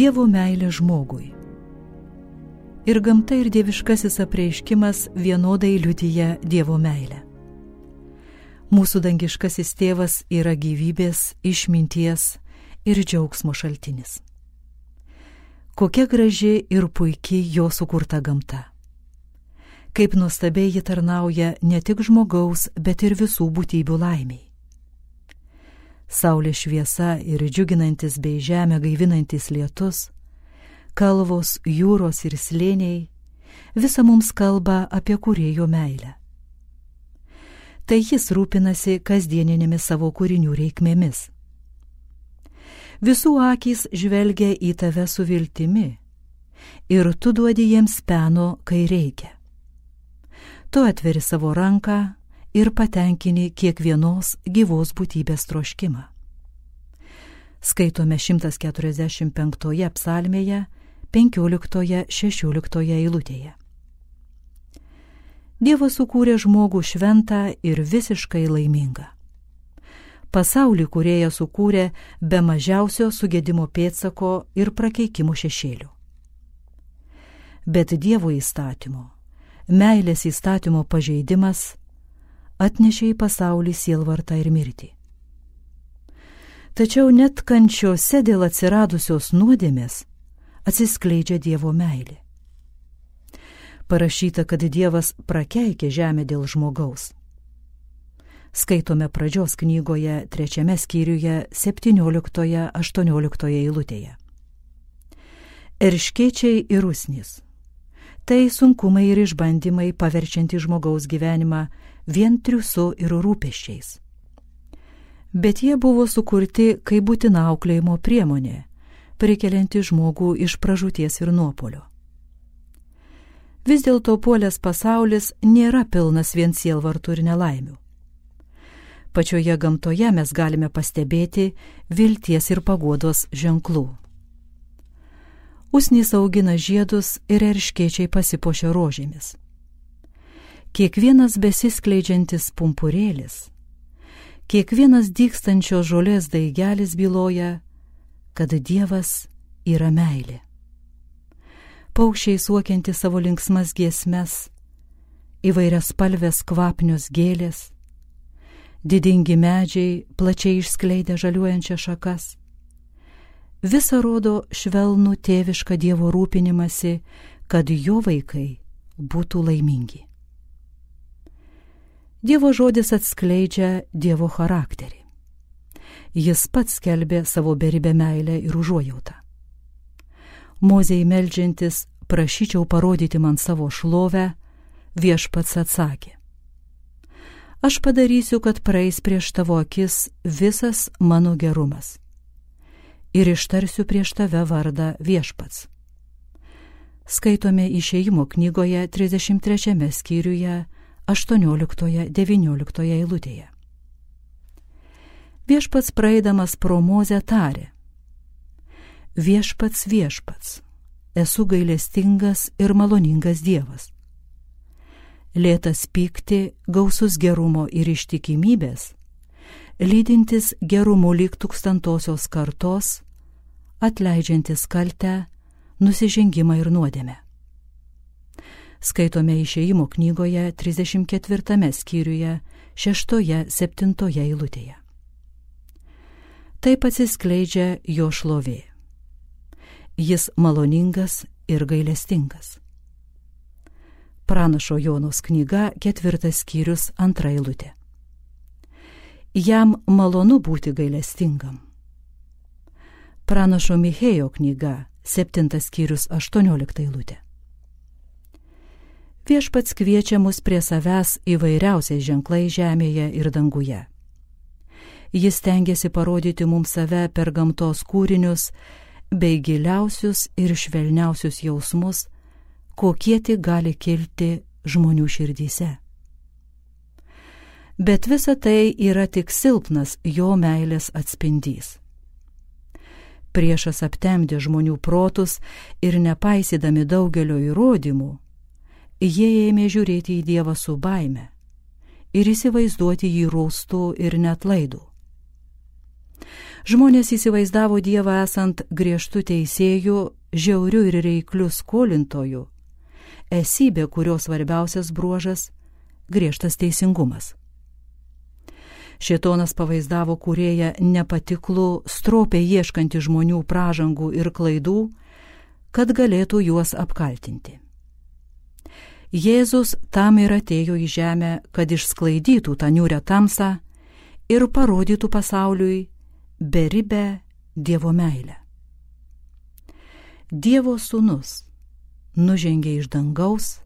Dievo meilė žmogui. Ir gamta ir dieviškasis apreiškimas vienodai liudyja Dievo meilę. Mūsų dangiškasis tėvas yra gyvybės, išminties ir džiaugsmo šaltinis. Kokia graži ir puikiai jo sukurta gamta. Kaip nuostabiai ji tarnauja ne tik žmogaus, bet ir visų būtybių laimiai. Saulės šviesa ir džiuginantis bei žemę gaivinantis lietus, kalvos, jūros ir slėniai, visa mums kalba apie kurėjo meilę. Tai jis rūpinasi kasdieninėmis savo kūrinių reikmėmis. Visų akys žvelgia į tave su viltimi ir tu duodi jiems peno, kai reikia. Tu atveri savo ranką ir patenkini kiekvienos gyvos būtybės troškimą. Skaitome 145 psalmėje, 15-16 eilutėje. Dievas sukūrė žmogų šventą ir visiškai laimingą. Pasaulį kurėja sukūrė be mažiausio sugėdimo pėtsako ir prakeikimų šešėlių. Bet Dievo įstatymo, meilės įstatymo pažeidimas atnešė į pasaulį sielvartą ir mirtį. Tačiau net kančiose dėl atsiradusios nuodėmės atsiskleidžia Dievo meilė. Parašyta, kad Dievas prakeikė žemę dėl žmogaus. Skaitome pradžios knygoje trečiame skyriuje 17-18 eilutėje. Erškiečiai ir rusnis. Tai sunkumai ir išbandymai paverčianti žmogaus gyvenimą vien triusu ir rūpeščiais. Bet jie buvo sukurti kaip būtina auklėjimo priemonė, prikelianti žmogų iš pražūties ir nuopolio. Vis dėlto puolės pasaulis nėra pilnas vien sielvartų ir nelaimių. Pačioje gamtoje mes galime pastebėti vilties ir paguodos ženklų. Usnys augina žiedus ir erškiečiai pasipošia rožėmis kiekvienas besiskleidžiantis pumpurėlis, kiekvienas dykstančios žolės daigelis byloja, kad Dievas yra meilė. Paukščiai suokianti savo linksmas giesmes, įvairias spalvės kvapnios gėlės, didingi medžiai plačiai išskleidę žaliuojančią šakas. Visa rodo švelnų tėvišką Dievo rūpinimasi, kad jo vaikai būtų laimingi. Dievo žodis atskleidžia Dievo charakterį. Jis pats skelbė savo beribę meilę ir užuojautą. Mozei melžiantis, prašyčiau parodyti man savo šlovę, viešpats atsakė. Aš padarysiu, kad praeis prieš tavo akis visas mano gerumas. Ir ištarsiu prieš tave vardą viešpats. Skaitome išėjimo knygoje 33 skyriuje 18-19 eilutėje. Viešpats praeidamas pro mozę tarė. Viešpats viešpats, esu gailestingas ir maloningas Dievas. Lėtas pykti, gausus gerumo ir ištikimybės, lydintis gerumu lyg tūkstantosios kartos, atleidžiantis kaltę, nusižengimą ir nuodėmę skaitome išėjimo knygoje 34 skyriuje 6-7 eilutėje. Taip atsiskleidžia jo šlovė. Jis maloningas ir gailestingas. Pranašo Jonos knyga ketvirtas skyrius antra eilutė. Jam malonu būti gailestingam. Pranašo Michėjo knyga septintas skyrius aštuoniolikta eilutė. Viešpats kviečia mus prie savęs įvairiausiais ženklais žemėje ir danguje. Jis tengiasi parodyti mums save per gamtos kūrinius bei giliausius ir švelniausius jausmus, kokie tik gali kilti žmonių širdyse. Bet visa tai yra tik silpnas jo meilės atspindys. Priešas aptemdė žmonių protus ir nepaisydami daugelio įrodymų, jie ėmė žiūrėti į Dievą su baime ir įsivaizduoti jį rūstų ir net laidų. Žmonės įsivaizdavo Dievą esant griežtų teisėjų, žiaurių ir reiklių skolintojų, esybė, kurios svarbiausias bruožas - griežtas teisingumas. Šietonas pavaizdavo kurėją nepatiklų, stropiai ieškantį žmonių pražangų ir klaidų, kad galėtų juos apkaltinti. Jėzus tam ir atėjo į žemę, kad išsklaidytų tą niūrę tamsą ir parodytų pasauliui beribę Dievo meilę. Dievo sūnus nužengė iš dangaus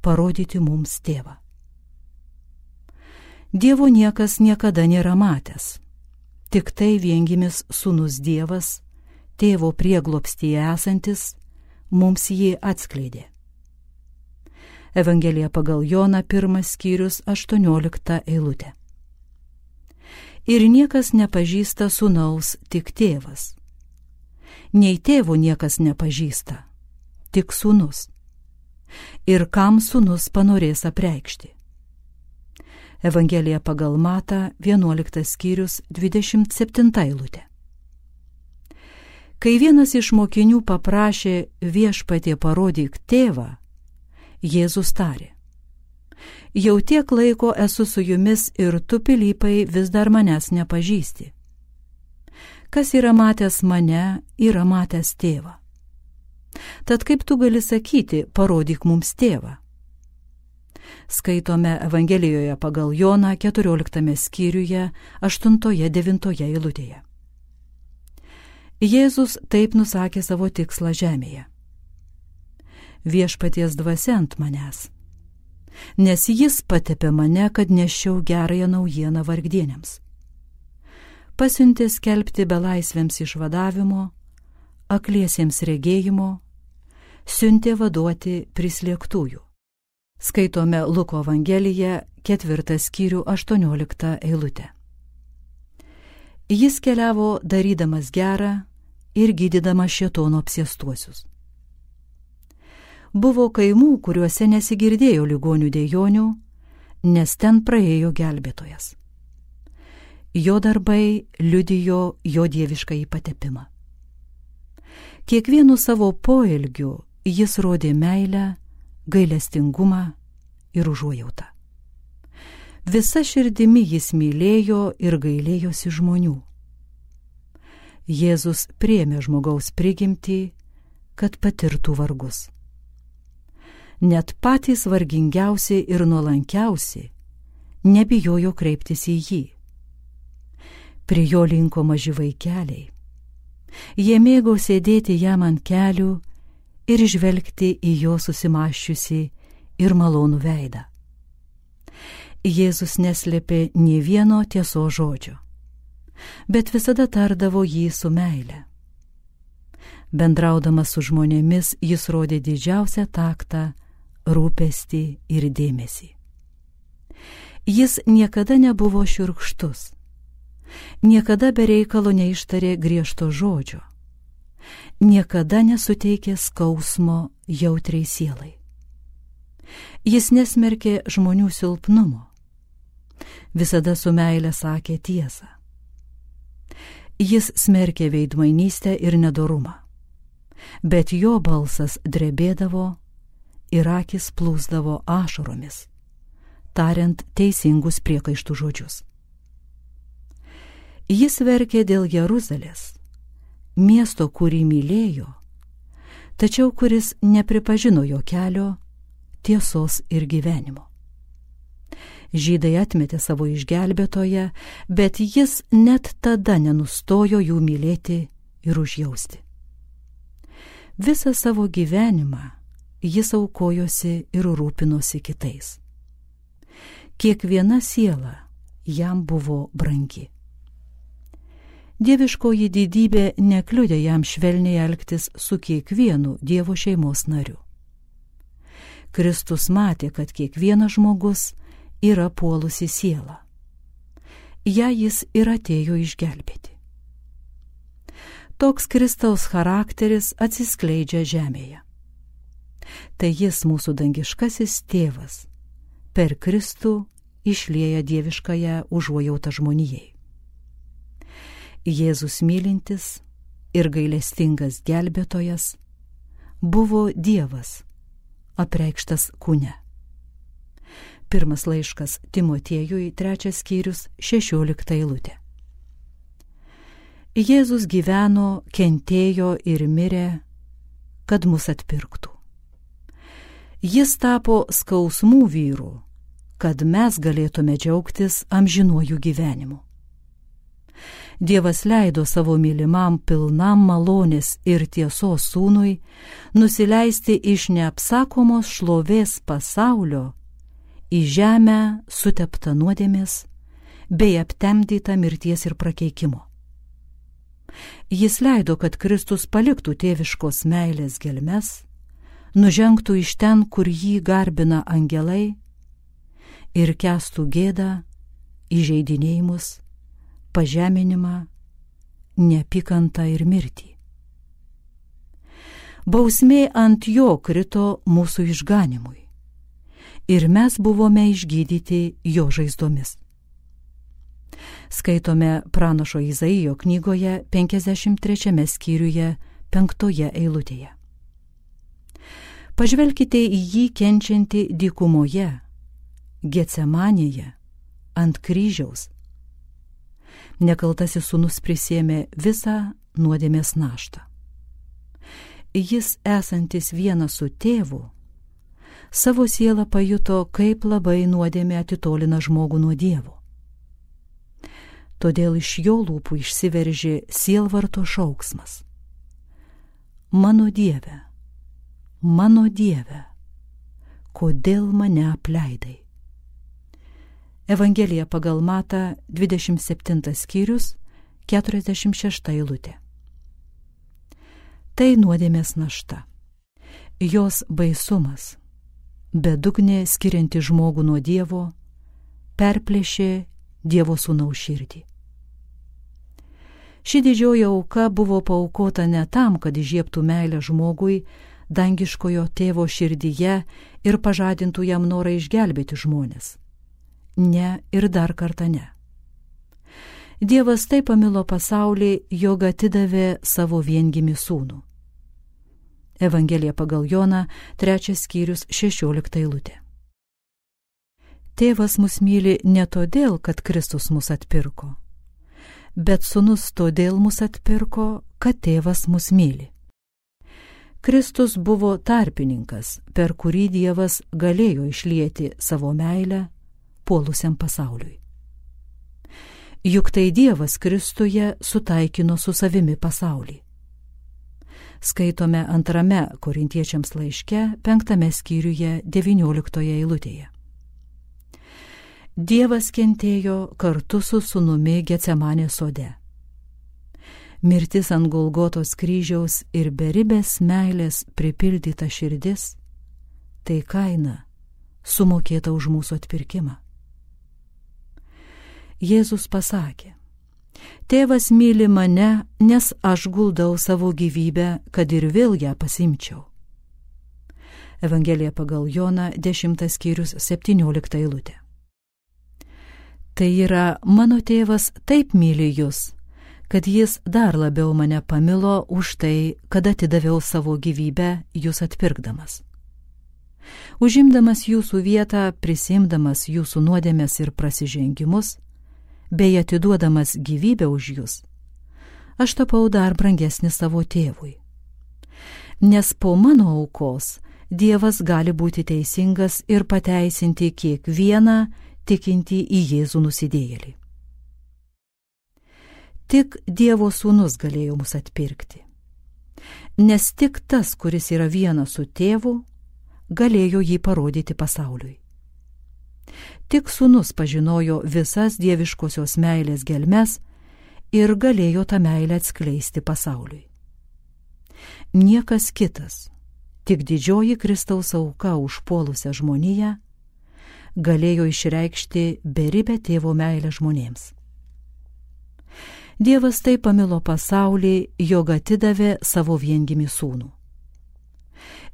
parodyti mums tėvą. Dievo niekas niekada nėra matęs, tik tai viengimis sūnus Dievas, tėvo prieglopstyje esantis, mums jį atskleidė. Evangelija pagal Joną pirmas skyrius 18 eilutė ir niekas nepažįsta sunaus tik tėvas. Nei tėvo niekas nepažįsta, tik sunus. Ir kam sunus panorės apreikšti. Evangelija pagal Mata 11 skyrius 27 eilutė. Kai vienas iš mokinių paprašė viešpatie parodyk tėvą, Jėzus tarė jau tiek laiko esu su jumis ir tu, pilypai, vis dar manęs nepažįsti. Kas yra matęs mane, yra matęs tėvą. Tad kaip tu gali sakyti, parodyk mums tėvą? Skaitome Evangelijoje pagal Joną 14 skyriuje 8-9 eilutėje. Jėzus taip nusakė savo tikslą žemėje. Viešpaties dvasia ant manęs nes jis patepė mane, kad nešiau gerąją naujieną vargdienėms. Pasiuntė skelbti belaisvėms išvadavimo, akliesiems regėjimo, siuntė vaduoti prislėgtųjų. Skaitome Luko Evangeliją, ketvirtas skyrių, aštuonioliktą eilutę. Jis keliavo darydamas gerą ir gydydamas šietono apsėstuosius. Buvo kaimų, kuriuose nesigirdėjo ligonių dėjonių, nes ten praėjo gelbėtojas. Jo darbai liudijo jo dievišką įpatepimą. Kiekvienu savo poelgiu jis rodė meilę, gailestingumą ir užuojautą. Visa širdimi jis mylėjo ir gailėjosi žmonių. Jėzus priemė žmogaus prigimtį, kad patirtų vargus net patys vargingiausi ir nuolankiausi nebijojo kreiptis į jį. Prie jo linko maži vaikeliai. Jie mėgau sėdėti jam ant kelių ir žvelgti į jo susimaščiusi ir malonų veidą. Jėzus neslėpė nie vieno tieso žodžio, bet visada tardavo jį su meile. Bendraudamas su žmonėmis jis rodė didžiausią taktą rūpestį ir dėmesį. Jis niekada nebuvo širkštus, niekada be reikalo neištarė griežto žodžio, niekada nesuteikė skausmo jautriai sielai. Jis nesmerkė žmonių silpnumo, visada su meile sakė tiesą. Jis smerkė veidmainystę ir nedorumą, bet jo balsas drebėdavo ir akis plūsdavo ašaromis, tariant teisingus priekaištų žodžius. Jis verkė dėl Jeruzalės, miesto, kurį mylėjo, tačiau kuris nepripažino jo kelio, tiesos ir gyvenimo. Žydai atmetė savo išgelbėtoją, bet jis net tada nenustojo jų mylėti ir užjausti. Visą savo gyvenimą jis aukojosi ir rūpinosi kitais. Kiekviena siela jam buvo brangi. Dieviškoji didybė nekliudė jam švelniai elgtis su kiekvienu Dievo šeimos nariu. Kristus matė, kad kiekvienas žmogus yra puolusi siela. Ja jis ir atėjo išgelbėti. Toks Kristaus charakteris atsiskleidžia žemėje tai jis mūsų dangiškasis tėvas per Kristų išlieja dieviškąją užuojautą žmonijai. Jėzus mylintis ir gailestingas gelbėtojas buvo Dievas, apreikštas kūne. Pirmas laiškas Timotiejui, trečias skyrius, šešiolikta eilutė. Jėzus gyveno, kentėjo ir mirė, kad mus atpirktų. Jis tapo skausmų vyru, kad mes galėtume džiaugtis amžinuoju gyvenimu. Dievas leido savo mylimam pilnam malonės ir tiesos sūnui nusileisti iš neapsakomos šlovės pasaulio į žemę suteptą nuodėmės bei aptemdytą mirties ir prakeikimo. Jis leido, kad Kristus paliktų tėviškos meilės gelmes, nužengtų iš ten, kur jį garbina angelai ir kestų gėdą, įžeidinėjimus, pažeminimą, neapykantą ir mirtį. Bausmė ant jo krito mūsų išganimui ir mes buvome išgydyti jo žaizdomis. Skaitome pranašo Izaijo knygoje 53 skyriuje 5 eilutėje. Pažvelkite į jį kenčiantį dykumoje, Getsemanėje, ant kryžiaus. Nekaltasis sunus prisėmė visą nuodėmės naštą. Jis esantis vienas su tėvu, savo sielą pajuto, kaip labai nuodėmė atitolina žmogų nuo Dievo. Todėl iš jo lūpų išsiveržė sielvarto šauksmas. Mano Dieve, mano Dieve, kodėl mane apleidai? Evangelija pagal Mata 27 skyrius 46 eilutė. Tai nuodėmės našta. Jos baisumas, bedugnė skirianti žmogų nuo Dievo, perplėšė Dievo sūnaus širdį. Ši didžioji auka buvo paukota ne tam, kad įžiebtų meilę žmogui, dangiškojo tėvo širdyje ir pažadintų jam norą išgelbėti žmonės. Ne ir dar kartą ne. Dievas taip pamilo pasaulį, jog atidavė savo viengimi sūnų. Evangelija pagal Joną, trečias skyrius, šešiolikta eilutė. Tėvas mus myli ne todėl, kad Kristus mus atpirko, bet sunus todėl mus atpirko, kad tėvas mus myli. Kristus buvo tarpininkas, per kurį Dievas galėjo išlieti savo meilę puolusiam pasauliui. Juk tai Dievas Kristuje sutaikino su savimi pasaulį. Skaitome antrame korintiečiams laiške, penktame skyriuje, devyniolikttoje eilutėje. Dievas kentėjo kartu su sunumi Getsemanė sode mirtis ant Golgotos kryžiaus ir beribės meilės pripildyta širdis - tai kaina sumokėta už mūsų atpirkimą. Jėzus pasakė, Tėvas myli mane, nes aš guldau savo gyvybę, kad ir vėl ją pasimčiau. Evangelija pagal Joną 10 skyrius 17 eilutė. Tai yra, mano tėvas taip myli jūs, kad jis dar labiau mane pamilo už tai, kad atidaviau savo gyvybę jūs atpirkdamas. Užimdamas jūsų vietą, prisimdamas jūsų nuodėmės ir prasižengimus, bei atiduodamas gyvybę už jūs, aš tapau dar brangesnis savo tėvui. Nes po mano aukos Dievas gali būti teisingas ir pateisinti kiekvieną tikintį į Jėzų nusidėjėlį. Tik Dievo sūnus galėjo mus atpirkti. Nes tik tas, kuris yra vienas su tėvu, galėjo jį parodyti pasauliui. Tik sūnus pažinojo visas dieviškosios meilės gelmes ir galėjo tą meilę atskleisti pasauliui. Niekas kitas, tik didžioji Kristaus auka užpuolusią žmoniją, galėjo išreikšti beribę tėvo meilę žmonėms. Dievas taip pamilo pasaulį, jog atidavė savo viengimi sūnų.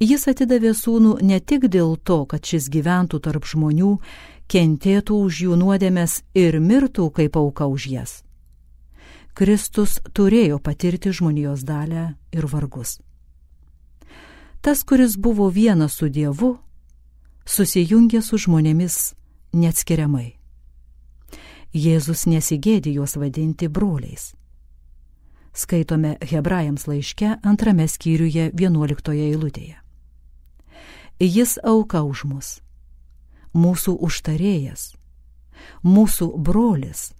Jis atidavė sūnų ne tik dėl to, kad šis gyventų tarp žmonių, kentėtų už jų nuodėmės ir mirtų kaip auka už jas. Kristus turėjo patirti žmonijos dalę ir vargus. Tas, kuris buvo vienas su Dievu, susijungė su žmonėmis neatskiriamai. Jėzus nesigėdė juos vadinti broliais. Skaitome Hebrajams laiške antrame skyriuje vienuoliktoje eilutėje. Jis auka už mus, mūsų užtarėjas, mūsų brolis,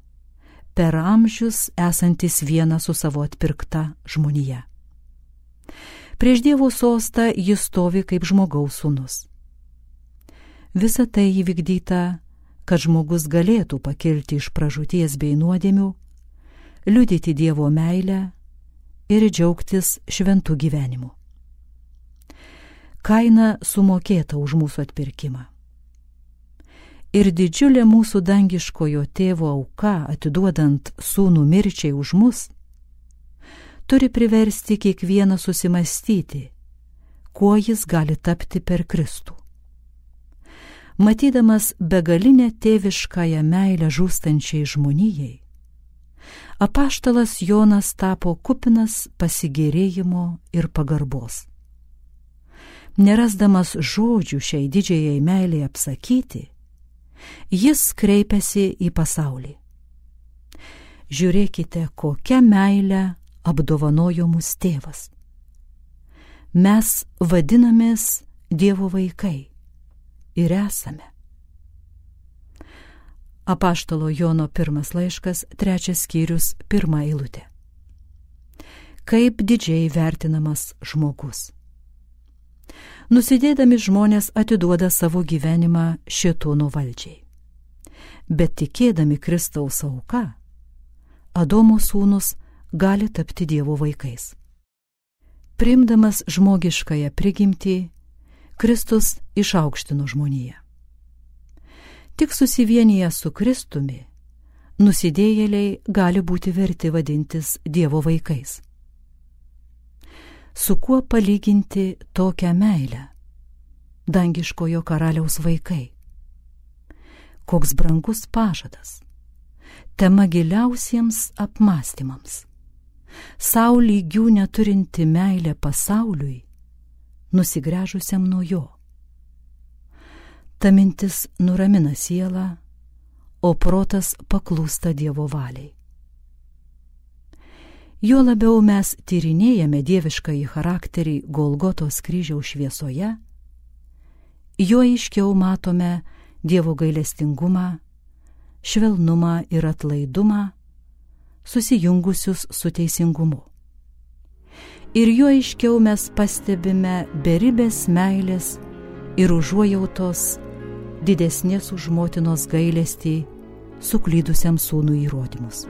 per amžius esantis vienas su savo atpirkta žmonija. Prieš Dievo sostą jis stovi kaip žmogaus sūnus. Visa tai įvykdyta, kad žmogus galėtų pakilti iš pražūties bei nuodėmių, liudyti Dievo meilę ir džiaugtis šventų gyvenimu. Kaina sumokėta už mūsų atpirkimą ir didžiulė mūsų dangiškojo tėvo auka atiduodant sūnų mirčiai už mus, turi priversti kiekvieną susimastyti, kuo jis gali tapti per Kristų. Matydamas begalinę tėviškąją meilę žūstančiai žmonijai, apaštalas Jonas tapo kupinas pasigėrėjimo ir pagarbos. Nerasdamas žodžių šiai didžiai meiliai apsakyti, jis kreipiasi į pasaulį. Žiūrėkite, kokią meilę apdovanojo mus tėvas. Mes vadinamės Dievo vaikai ir esame. Apaštalo Jono pirmas laiškas, trečias skyrius, pirmą eilutę. Kaip didžiai vertinamas žmogus. Nusidėdami žmonės atiduoda savo gyvenimą šitono valdžiai. Bet tikėdami Kristaus auka, Adomo sūnus gali tapti Dievo vaikais. Primdamas žmogiškąją prigimtį, Kristus išaukštino žmoniją. Tik susivienyje su Kristumi, nusidėjėliai gali būti verti vadintis Dievo vaikais su kuo palyginti tokią meilę, dangiškojo karaliaus vaikai. Koks brangus pažadas, tema giliausiems apmąstymams. Sau lygių neturinti meilė pasauliui, nusigręžusiam nuo jo. Ta mintis nuramina sielą, o protas paklūsta Dievo valiai. Jo labiau mes tyrinėjame dieviškąjį charakterį Golgotos kryžiaus šviesoje, juo aiškiau matome Dievo gailestingumą, švelnumą ir atlaidumą, susijungusius su teisingumu. Ir juo aiškiau mes pastebime beribės meilės ir užuojautos didesnės už motinos gailestį suklydusiam sūnų įrodymus.